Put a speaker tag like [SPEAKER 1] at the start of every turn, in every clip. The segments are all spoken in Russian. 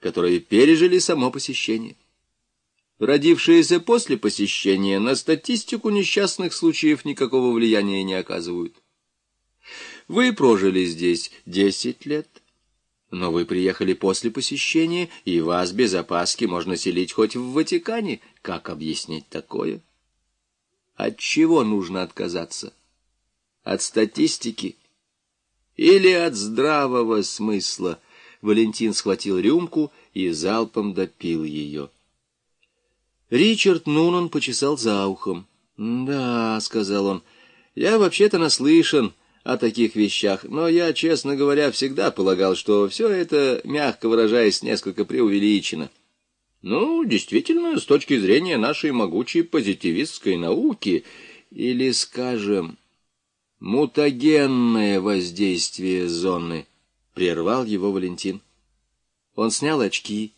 [SPEAKER 1] которые пережили само посещение. Родившиеся после посещения на статистику несчастных случаев никакого влияния не оказывают. Вы прожили здесь десять лет, но вы приехали после посещения, и вас без опаски можно селить хоть в Ватикане. Как объяснить такое? От чего нужно отказаться? От статистики или от здравого смысла? Валентин схватил рюмку и залпом допил ее. Ричард Нунан почесал за ухом. «Да», — сказал он, — «я вообще-то наслышан о таких вещах, но я, честно говоря, всегда полагал, что все это, мягко выражаясь, несколько преувеличено». «Ну, действительно, с точки зрения нашей могучей позитивистской науки, или, скажем, мутагенное воздействие зоны», — прервал его Валентин. Он снял очки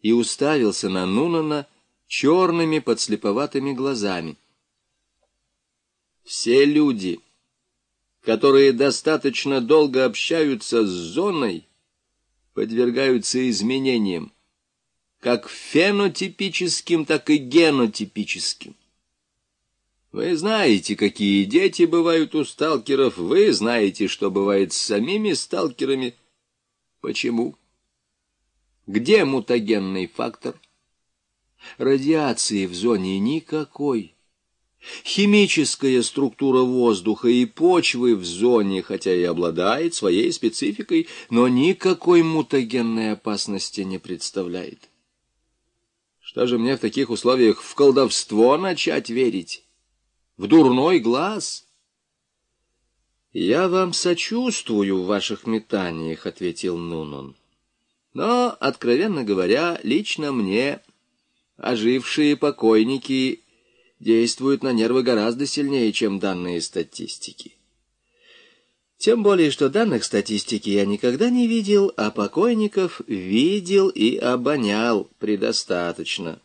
[SPEAKER 1] и уставился на Нунана, — черными подслеповатыми глазами. Все люди, которые достаточно долго общаются с зоной, подвергаются изменениям, как фенотипическим, так и генотипическим. Вы знаете, какие дети бывают у сталкеров, вы знаете, что бывает с самими сталкерами. Почему? Где мутагенный фактор? — Радиации в зоне никакой. Химическая структура воздуха и почвы в зоне, хотя и обладает своей спецификой, но никакой мутагенной опасности не представляет. Что же мне в таких условиях в колдовство начать верить? В дурной глаз? «Я вам сочувствую в ваших метаниях», — ответил Нунон. «Но, откровенно говоря, лично мне ожившие покойники действуют на нервы гораздо сильнее, чем данные статистики. Тем более, что данных статистики я никогда не видел, а покойников видел и обонял предостаточно.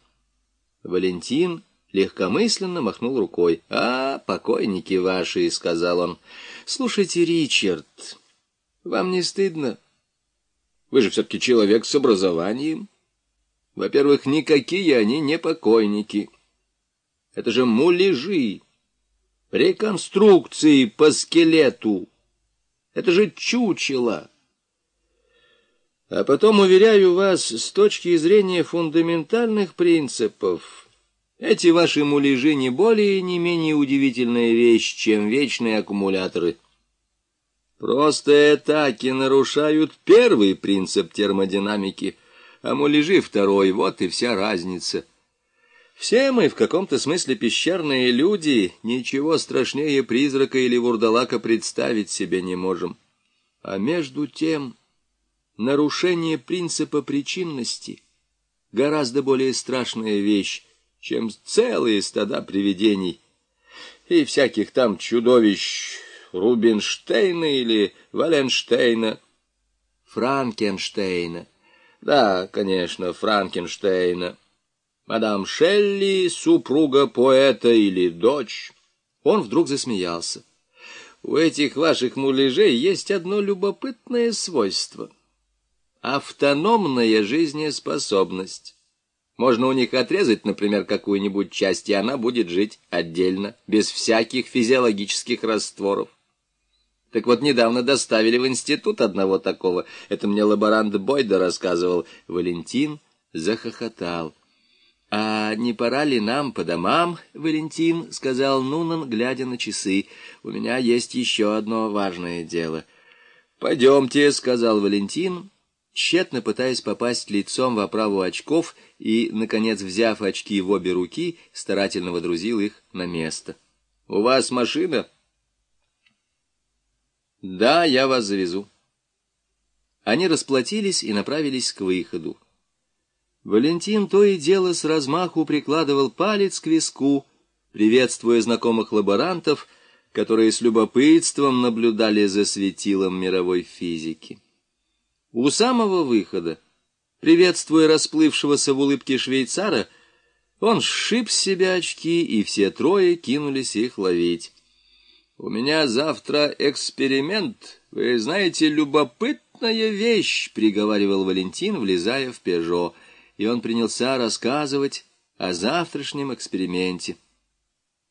[SPEAKER 1] Валентин легкомысленно махнул рукой. «А, покойники ваши», — сказал он. «Слушайте, Ричард, вам не стыдно? Вы же все-таки человек с образованием». Во-первых, никакие они не покойники. Это же муляжи, реконструкции по скелету. Это же чучело. А потом, уверяю вас, с точки зрения фундаментальных принципов, эти ваши муляжи не более и не менее удивительная вещь, чем вечные аккумуляторы. Просто атаки нарушают первый принцип термодинамики — а муляжи второй, вот и вся разница. Все мы в каком-то смысле пещерные люди, ничего страшнее призрака или вурдалака представить себе не можем. А между тем, нарушение принципа причинности гораздо более страшная вещь, чем целые стада привидений и всяких там чудовищ Рубинштейна или Валенштейна, Франкенштейна. Да, конечно, Франкенштейна. Мадам Шелли, супруга поэта или дочь. Он вдруг засмеялся. У этих ваших муляжей есть одно любопытное свойство. Автономная жизнеспособность. Можно у них отрезать, например, какую-нибудь часть, и она будет жить отдельно, без всяких физиологических растворов. Так вот, недавно доставили в институт одного такого. Это мне лаборант Бойда рассказывал. Валентин захохотал. «А не пора ли нам по домам, Валентин?» — сказал Нунан, глядя на часы. «У меня есть еще одно важное дело». «Пойдемте», — сказал Валентин, тщетно пытаясь попасть лицом в оправу очков и, наконец, взяв очки в обе руки, старательно водрузил их на место. «У вас машина?» «Да, я вас завезу». Они расплатились и направились к выходу. Валентин то и дело с размаху прикладывал палец к виску, приветствуя знакомых лаборантов, которые с любопытством наблюдали за светилом мировой физики. У самого выхода, приветствуя расплывшегося в улыбке швейцара, он сшиб с себя очки, и все трое кинулись их ловить. У меня завтра эксперимент, вы знаете, любопытный «Занятная вещь», — приговаривал Валентин, влезая в «Пежо», и он принялся рассказывать о завтрашнем эксперименте —